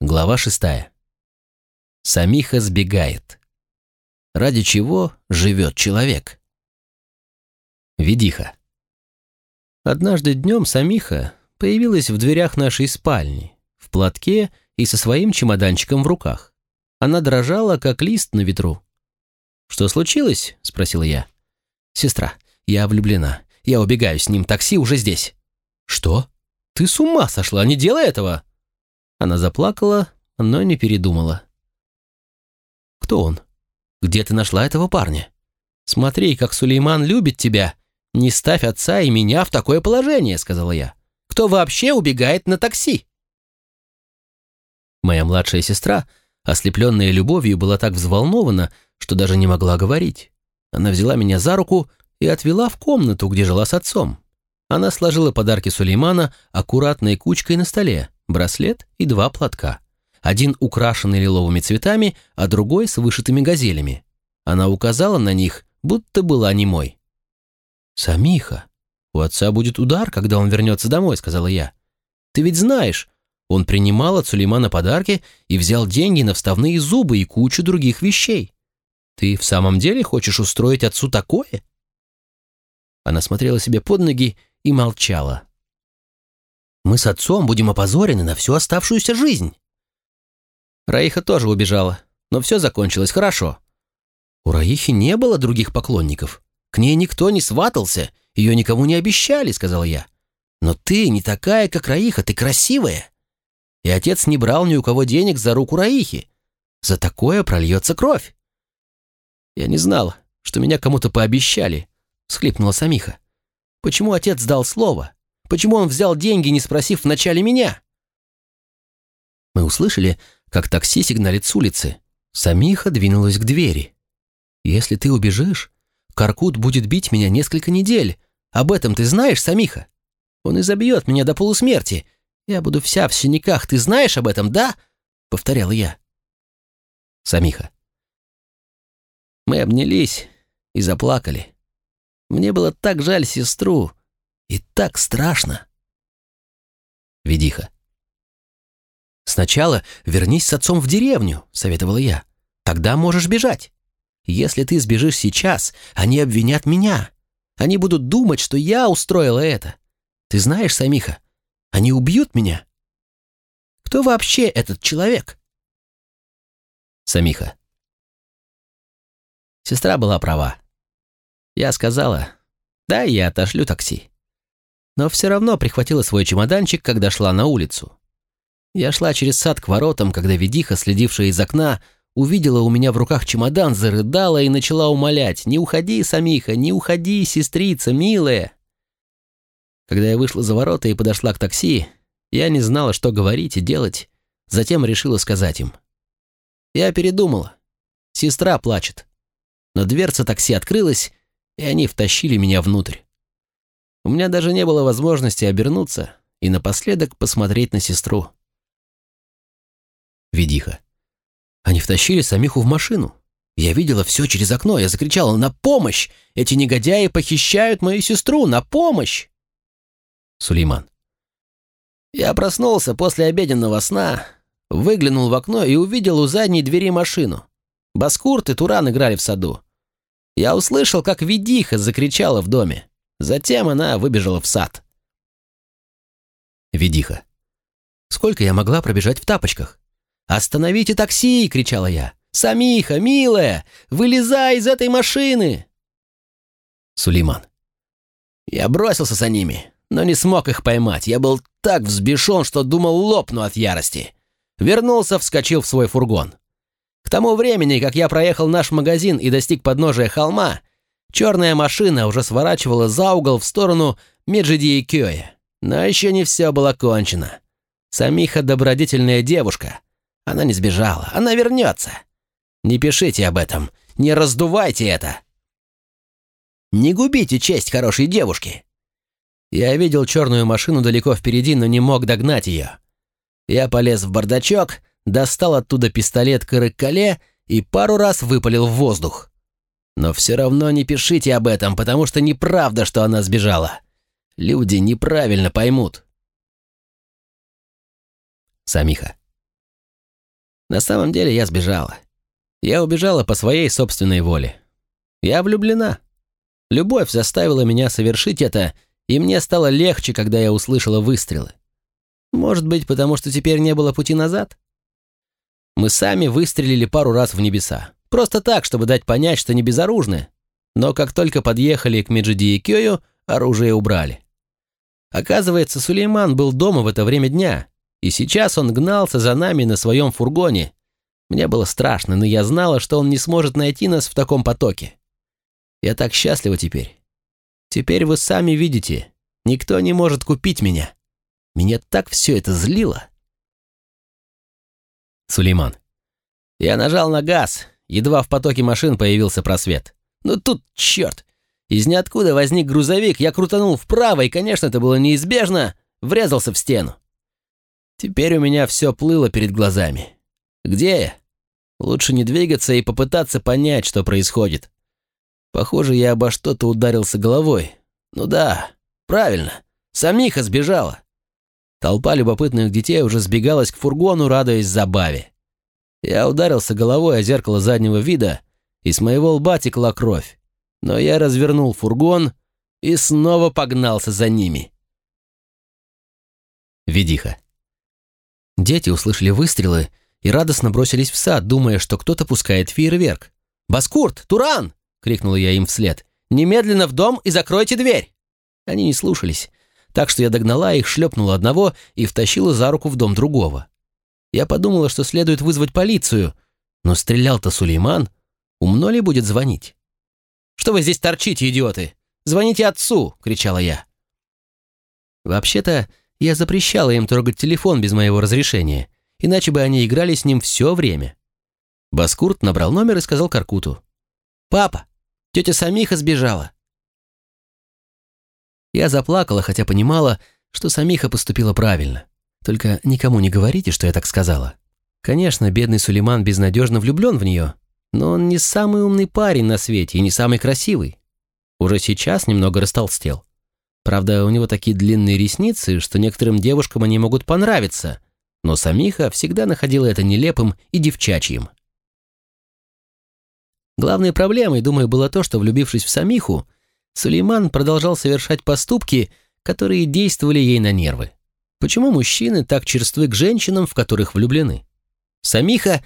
Глава шестая. Самиха сбегает. Ради чего живет человек? Ведиха. Однажды днем Самиха появилась в дверях нашей спальни, в платке и со своим чемоданчиком в руках. Она дрожала, как лист на ветру. «Что случилось?» — спросила я. «Сестра, я влюблена. Я убегаю с ним, такси уже здесь». «Что? Ты с ума сошла, не делай этого!» Она заплакала, но не передумала. «Кто он? Где ты нашла этого парня? Смотри, как Сулейман любит тебя. Не ставь отца и меня в такое положение», — сказала я. «Кто вообще убегает на такси?» Моя младшая сестра, ослепленная любовью, была так взволнована, что даже не могла говорить. Она взяла меня за руку и отвела в комнату, где жила с отцом. Она сложила подарки Сулеймана аккуратной кучкой на столе, браслет и два платка. Один украшенный лиловыми цветами, а другой с вышитыми газелями. Она указала на них, будто была немой. «Самиха, у отца будет удар, когда он вернется домой», — сказала я. «Ты ведь знаешь, он принимал от Сулеймана подарки и взял деньги на вставные зубы и кучу других вещей. Ты в самом деле хочешь устроить отцу такое?» Она смотрела себе под ноги и молчала. Мы с отцом будем опозорены на всю оставшуюся жизнь». Раиха тоже убежала, но все закончилось хорошо. У Раихи не было других поклонников. К ней никто не сватался, ее никому не обещали, сказал я. Но ты не такая, как Раиха, ты красивая. И отец не брал ни у кого денег за руку Раихи. За такое прольется кровь. Я не знал, что меня кому-то пообещали, схлипнула Самиха. Почему отец дал слово? Почему он взял деньги, не спросив вначале меня? Мы услышали, как такси сигналит с улицы. Самиха двинулась к двери. «Если ты убежишь, Каркут будет бить меня несколько недель. Об этом ты знаешь, Самиха? Он изобьет меня до полусмерти. Я буду вся в синяках. Ты знаешь об этом, да?» — повторял я. Самиха. Мы обнялись и заплакали. Мне было так жаль сестру. И так страшно. Ведиха. «Сначала вернись с отцом в деревню», — советовала я. «Тогда можешь бежать. Если ты сбежишь сейчас, они обвинят меня. Они будут думать, что я устроила это. Ты знаешь, Самиха, они убьют меня. Кто вообще этот человек?» Самиха. Сестра была права. Я сказала, да, я отошлю такси но все равно прихватила свой чемоданчик, когда шла на улицу. Я шла через сад к воротам, когда ведиха, следившая из окна, увидела у меня в руках чемодан, зарыдала и начала умолять «Не уходи, Самиха, не уходи, сестрица, милая!» Когда я вышла за ворота и подошла к такси, я не знала, что говорить и делать, затем решила сказать им. Я передумала. Сестра плачет. Но дверца такси открылась, и они втащили меня внутрь. У меня даже не было возможности обернуться и напоследок посмотреть на сестру. Ведиха. Они втащили Самиху в машину. Я видела все через окно. Я закричала «На помощь! Эти негодяи похищают мою сестру! На помощь!» Сулейман. Я проснулся после обеденного сна, выглянул в окно и увидел у задней двери машину. Баскурт и Туран играли в саду. Я услышал, как Ведиха закричала в доме. Затем она выбежала в сад. Ведиха. Сколько я могла пробежать в тапочках? «Остановите такси!» — кричала я. «Самиха, милая, вылезай из этой машины!» Сулейман. Я бросился за ними, но не смог их поймать. Я был так взбешен, что думал лопну от ярости. Вернулся, вскочил в свой фургон. К тому времени, как я проехал наш магазин и достиг подножия холма, Черная машина уже сворачивала за угол в сторону Меджидии-Кёя. Но еще не все было кончено. Самиха добродетельная девушка. Она не сбежала, она вернется. Не пишите об этом, не раздувайте это. Не губите честь хорошей девушки. Я видел черную машину далеко впереди, но не мог догнать ее. Я полез в бардачок, достал оттуда пистолет Каракале и пару раз выпалил в воздух. Но все равно не пишите об этом, потому что неправда, что она сбежала. Люди неправильно поймут. Самиха. На самом деле я сбежала. Я убежала по своей собственной воле. Я влюблена. Любовь заставила меня совершить это, и мне стало легче, когда я услышала выстрелы. Может быть, потому что теперь не было пути назад? Мы сами выстрелили пару раз в небеса. Просто так, чтобы дать понять, что не безоружны. Но как только подъехали к Меджиди и Кёю, оружие убрали. Оказывается, Сулейман был дома в это время дня, и сейчас он гнался за нами на своем фургоне. Мне было страшно, но я знала, что он не сможет найти нас в таком потоке. Я так счастлива теперь. Теперь вы сами видите, никто не может купить меня. Меня так все это злило. Сулейман. Я нажал на газ, едва в потоке машин появился просвет. Ну тут, черт! Из ниоткуда возник грузовик, я крутанул вправо, и, конечно, это было неизбежно, врезался в стену. Теперь у меня все плыло перед глазами. Где я? Лучше не двигаться и попытаться понять, что происходит. Похоже, я обо что-то ударился головой. Ну да, правильно, самиха сбежала. Толпа любопытных детей уже сбегалась к фургону, радуясь забаве. Я ударился головой о зеркало заднего вида, и с моего лба текла кровь. Но я развернул фургон и снова погнался за ними. Ведиха. Дети услышали выстрелы и радостно бросились в сад, думая, что кто-то пускает фейерверк. «Баскурт! Туран!» — крикнула я им вслед. «Немедленно в дом и закройте дверь!» Они не слушались, так что я догнала их, шлепнула одного и втащила за руку в дом другого. Я подумала, что следует вызвать полицию, но стрелял-то Сулейман. Умно ли будет звонить? «Что вы здесь торчите, идиоты? Звоните отцу!» — кричала я. Вообще-то, я запрещала им трогать телефон без моего разрешения, иначе бы они играли с ним все время. Баскурт набрал номер и сказал Каркуту. «Папа, тетя Самиха сбежала. Я заплакала, хотя понимала, что Самиха поступила правильно. Только никому не говорите, что я так сказала. Конечно, бедный Сулейман безнадежно влюблен в нее, но он не самый умный парень на свете и не самый красивый. Уже сейчас немного растолстел. Правда, у него такие длинные ресницы, что некоторым девушкам они могут понравиться, но Самиха всегда находила это нелепым и девчачьим. Главной проблемой, думаю, было то, что, влюбившись в Самиху, Сулейман продолжал совершать поступки, которые действовали ей на нервы. Почему мужчины так черствы к женщинам, в которых влюблены? Самиха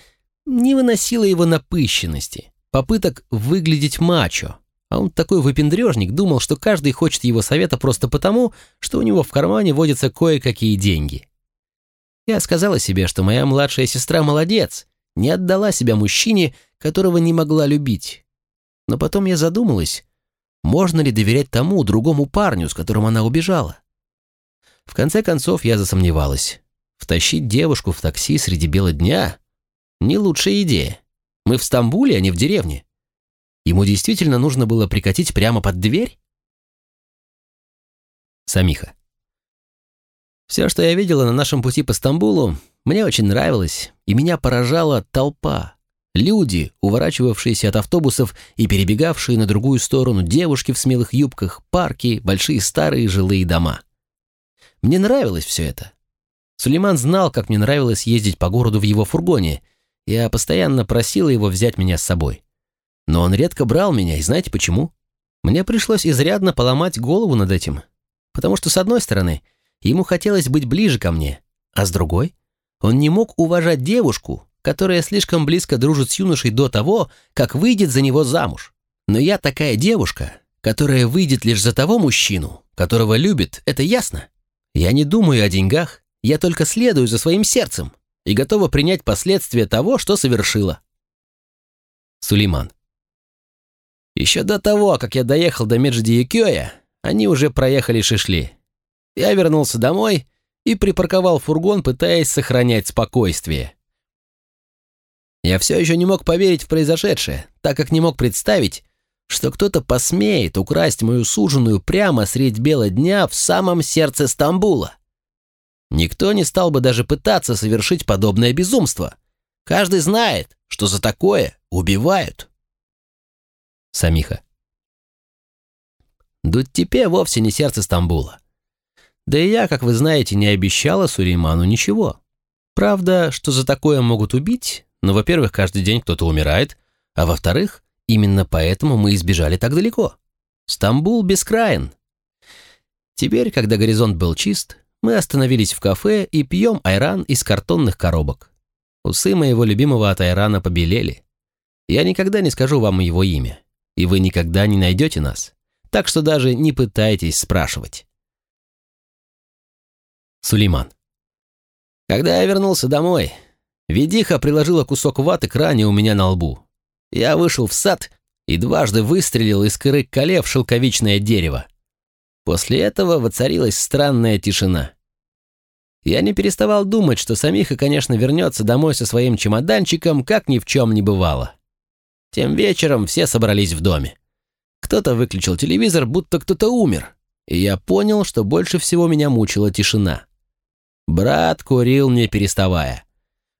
не выносила его напыщенности, попыток выглядеть мачо, а он такой выпендрежник, думал, что каждый хочет его совета просто потому, что у него в кармане водятся кое-какие деньги. Я сказала себе, что моя младшая сестра молодец, не отдала себя мужчине, которого не могла любить. Но потом я задумалась, можно ли доверять тому другому парню, с которым она убежала? В конце концов, я засомневалась. Втащить девушку в такси среди бела дня — не лучшая идея. Мы в Стамбуле, а не в деревне. Ему действительно нужно было прикатить прямо под дверь? Самиха. Все, что я видела на нашем пути по Стамбулу, мне очень нравилось, и меня поражала толпа, Люди, уворачивавшиеся от автобусов и перебегавшие на другую сторону, девушки в смелых юбках, парки, большие старые жилые дома. Мне нравилось все это. Сулейман знал, как мне нравилось ездить по городу в его фургоне. Я постоянно просила его взять меня с собой. Но он редко брал меня, и знаете почему? Мне пришлось изрядно поломать голову над этим. Потому что, с одной стороны, ему хотелось быть ближе ко мне, а с другой, он не мог уважать девушку, которая слишком близко дружит с юношей до того, как выйдет за него замуж. Но я такая девушка, которая выйдет лишь за того мужчину, которого любит, это ясно. Я не думаю о деньгах, я только следую за своим сердцем и готова принять последствия того, что совершила. Сулейман. Еще до того, как я доехал до Меджди они уже проехали Шишли. Я вернулся домой и припарковал фургон, пытаясь сохранять спокойствие. Я все еще не мог поверить в произошедшее, так как не мог представить, что кто-то посмеет украсть мою суженую прямо средь бела дня в самом сердце Стамбула. Никто не стал бы даже пытаться совершить подобное безумство. Каждый знает, что за такое убивают. Самиха. Дуттепе вовсе не сердце Стамбула. Да и я, как вы знаете, не обещала Сулейману ничего. Правда, что за такое могут убить, но, во-первых, каждый день кто-то умирает, а во-вторых, именно поэтому мы избежали так далеко. Стамбул бескраен. Теперь, когда горизонт был чист, мы остановились в кафе и пьем айран из картонных коробок. Усы моего любимого от айрана побелели. Я никогда не скажу вам его имя, и вы никогда не найдете нас, так что даже не пытайтесь спрашивать. Сулейман. Когда я вернулся домой, Ведиха приложила кусок ваты к ране у меня на лбу. Я вышел в сад и дважды выстрелил из коры коле в шелковичное дерево. После этого воцарилась странная тишина. Я не переставал думать, что Самиха, конечно, вернется домой со своим чемоданчиком, как ни в чем не бывало. Тем вечером все собрались в доме. Кто-то выключил телевизор, будто кто-то умер, и я понял, что больше всего меня мучила тишина. Брат курил, не переставая.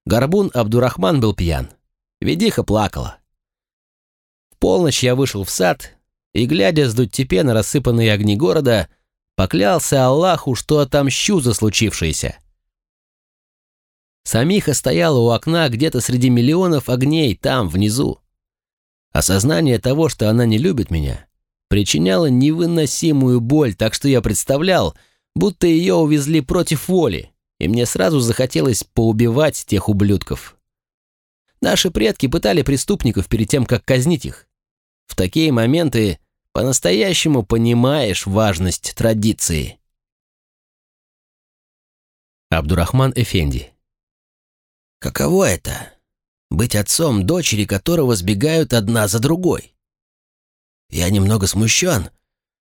Горбун Абдурахман был пьян. Ведиха плакала. Полночь я вышел в сад и, глядя с Дуттепе на рассыпанные огни города, поклялся Аллаху, что отомщу за случившееся. Самиха стояла у окна где-то среди миллионов огней там, внизу. Осознание того, что она не любит меня, причиняло невыносимую боль, так что я представлял, будто ее увезли против воли, и мне сразу захотелось поубивать тех ублюдков. Наши предки пытали преступников перед тем, как казнить их. В такие моменты по-настоящему понимаешь важность традиции. Абдурахман Эфенди Каково это? Быть отцом дочери, которого сбегают одна за другой. Я немного смущен,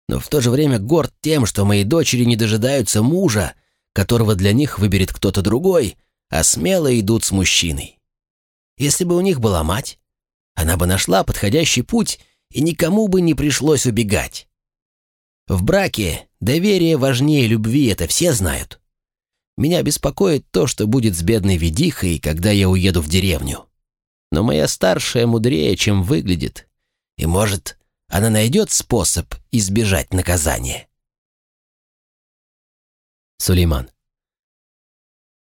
но в то же время горд тем, что мои дочери не дожидаются мужа, которого для них выберет кто-то другой, а смело идут с мужчиной. Если бы у них была мать, она бы нашла подходящий путь, и никому бы не пришлось убегать. В браке доверие важнее любви, это все знают. Меня беспокоит то, что будет с бедной ведихой, когда я уеду в деревню. Но моя старшая мудрее, чем выглядит, и, может, она найдет способ избежать наказания. Сулейман.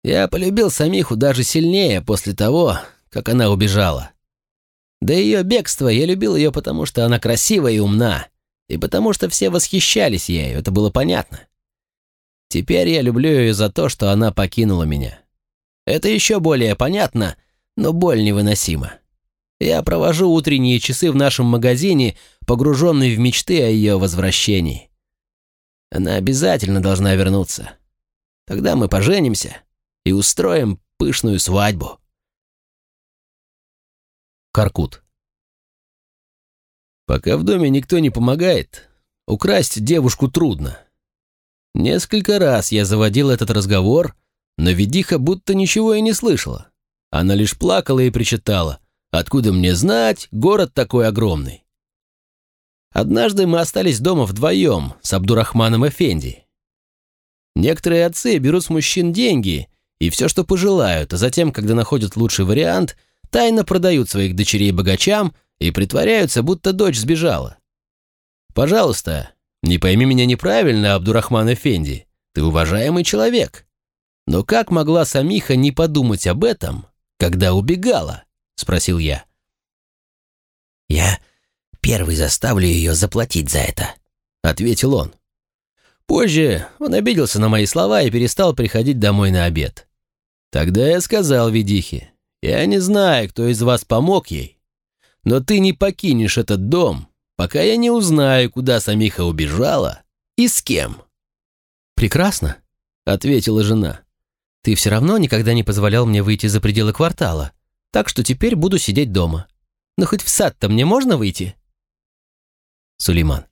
Я полюбил Самиху даже сильнее после того, как она убежала. До ее бегства я любил ее потому, что она красивая и умна, и потому что все восхищались ею, это было понятно. Теперь я люблю ее за то, что она покинула меня. Это еще более понятно, но боль невыносима. Я провожу утренние часы в нашем магазине, погруженный в мечты о ее возвращении. Она обязательно должна вернуться. Тогда мы поженимся и устроим пышную свадьбу. Каркут. Пока в доме никто не помогает, украсть девушку трудно. Несколько раз я заводил этот разговор, но ведиха будто ничего и не слышала. Она лишь плакала и причитала. «Откуда мне знать, город такой огромный?» Однажды мы остались дома вдвоем с Абдурахманом Эфенди. Некоторые отцы берут с мужчин деньги и все, что пожелают, а затем, когда находят лучший вариант, тайно продают своих дочерей богачам и притворяются, будто дочь сбежала. Пожалуйста, не пойми меня неправильно, Абдурахман Эфенди, ты уважаемый человек. Но как могла Самиха не подумать об этом, когда убегала? Спросил я. Я первый заставлю ее заплатить за это», — ответил он. Позже он обиделся на мои слова и перестал приходить домой на обед. Тогда я сказал Ведихе, «Я не знаю, кто из вас помог ей, но ты не покинешь этот дом, пока я не узнаю, куда Самиха убежала и с кем». «Прекрасно», — ответила жена. «Ты все равно никогда не позволял мне выйти за пределы квартала, так что теперь буду сидеть дома. Но хоть в сад-то мне можно выйти?» Сулейман.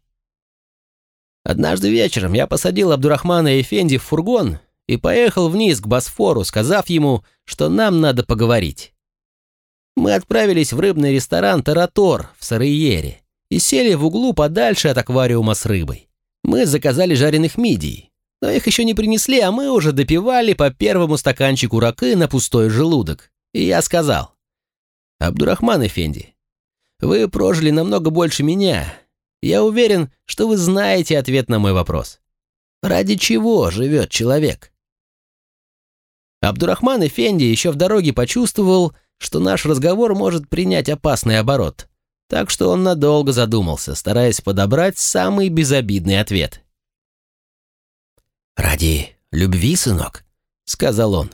Однажды вечером я посадил Абдурахмана и Эфенди в фургон и поехал вниз к Босфору, сказав ему, что нам надо поговорить. Мы отправились в рыбный ресторан «Таратор» в Сарыере и сели в углу подальше от аквариума с рыбой. Мы заказали жареных мидий, но их еще не принесли, а мы уже допивали по первому стаканчику ракы на пустой желудок. И я сказал, «Абдурахман Эфенди, вы прожили намного больше меня, я уверен, что вы знаете ответ на мой вопрос. Ради чего живет человек? Абдурахман Эфенди еще в дороге почувствовал, что наш разговор может принять опасный оборот, так что он надолго задумался, стараясь подобрать самый безобидный ответ. «Ради любви, сынок?» — сказал он.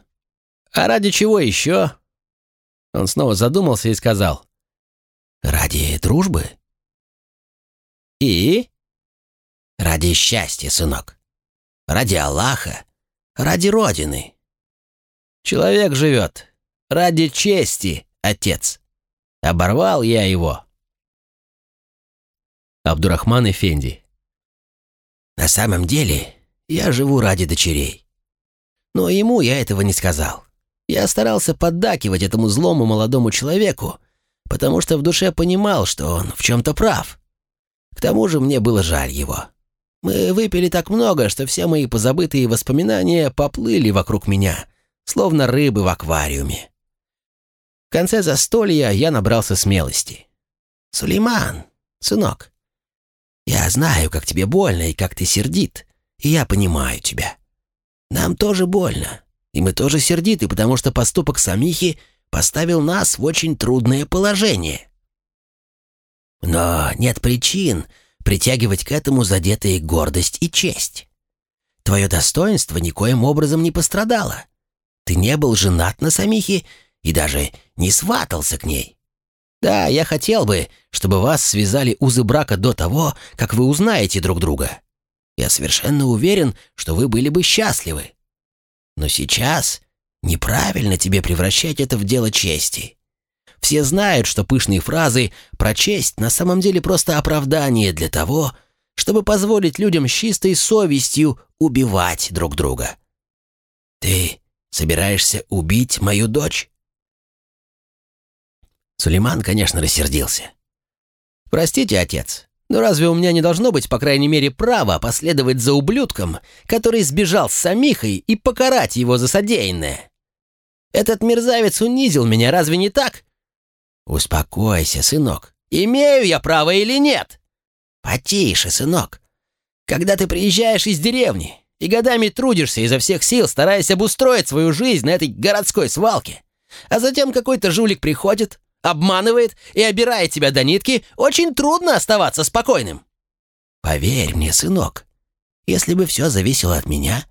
«А ради чего еще?» Он снова задумался и сказал. «Ради дружбы?» «И?» «Ради счастья, сынок. Ради Аллаха. Ради Родины». «Человек живет. Ради чести, отец. Оборвал я его». Абдурахман Эфенди. «На самом деле, я живу ради дочерей. Но ему я этого не сказал. Я старался поддакивать этому злому молодому человеку, потому что в душе понимал, что он в чем-то прав. К тому же мне было жаль его. Мы выпили так много, что все мои позабытые воспоминания поплыли вокруг меня, словно рыбы в аквариуме. В конце застолья я набрался смелости. «Сулейман, сынок, я знаю, как тебе больно и как ты сердит, и я понимаю тебя. Нам тоже больно, и мы тоже сердиты, потому что поступок Самихи поставил нас в очень трудное положение. Но нет причин притягивать к этому задетые гордость и честь. Твое достоинство никоим образом не пострадало. Ты не был женат на Самихе и даже не сватался к ней. Да, я хотел бы, чтобы вас связали узы брака до того, как вы узнаете друг друга. Я совершенно уверен, что вы были бы счастливы. Но сейчас неправильно тебе превращать это в дело чести. Все знают, что пышные фразы про честь на самом деле просто оправдание для того, чтобы позволить людям с чистой совестью убивать друг друга. Ты собираешься убить мою дочь? Сулейман, конечно, рассердился. «Простите, отец, но разве у меня не должно быть, по крайней мере, права последовать за ублюдком, который сбежал с Самихой и покарать его за содеянное? Этот мерзавец унизил меня, разве не так?» «Успокойся, сынок. Имею я право или нет?» «Потише, сынок. Когда ты приезжаешь из деревни и годами трудишься изо всех сил, стараясь обустроить свою жизнь на этой городской свалке, а затем какой-то жулик приходит, обманывает и обирает тебя до нитки, очень трудно оставаться спокойным. Поверь мне, сынок, если бы все зависело от меня,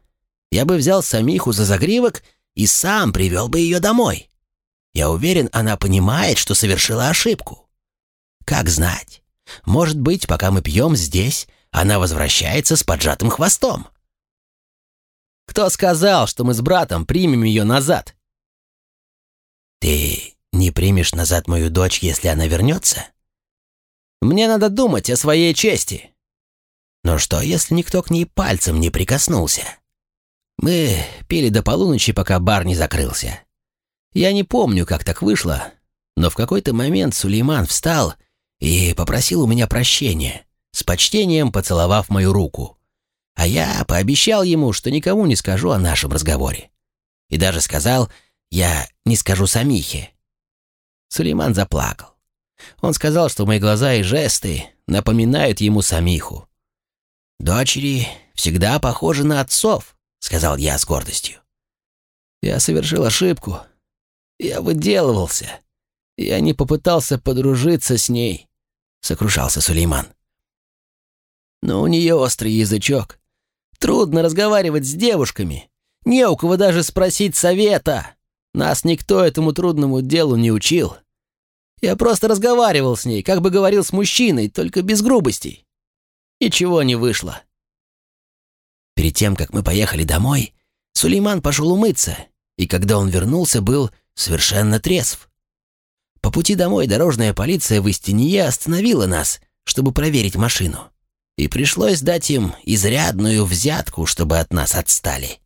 я бы взял Самиху за загривок и сам привел бы ее домой. Я уверен, она понимает, что совершила ошибку. Как знать, может быть, пока мы пьем здесь, она возвращается с поджатым хвостом. Кто сказал, что мы с братом примем ее назад? Ты не примешь назад мою дочь, если она вернется? Мне надо думать о своей чести. Но что, если никто к ней пальцем не прикоснулся? Мы пили до полуночи, пока бар не закрылся. Я не помню, как так вышло, но в какой-то момент Сулейман встал и попросил у меня прощения, с почтением поцеловав мою руку. А я пообещал ему, что никому не скажу о нашем разговоре. И даже сказал, я не скажу Самихе, Сулейман заплакал. Он сказал, что мои глаза и жесты напоминают ему самиху. «Дочери всегда похожи на отцов», — сказал я с гордостью. «Я совершил ошибку. Я выделывался. Я не попытался подружиться с ней», — сокрушался Сулейман. «Но у нее острый язычок. Трудно разговаривать с девушками. Не у кого даже спросить совета. Нас никто этому трудному делу не учил. Я просто разговаривал с ней, как бы говорил с мужчиной, только без грубостей. Ничего не вышло. Перед тем, как мы поехали домой, Сулейман пошел умыться, и когда он вернулся, был совершенно трезв. По пути домой дорожная полиция в Истинье остановила нас, чтобы проверить машину. И пришлось дать им изрядную взятку, чтобы от нас отстали.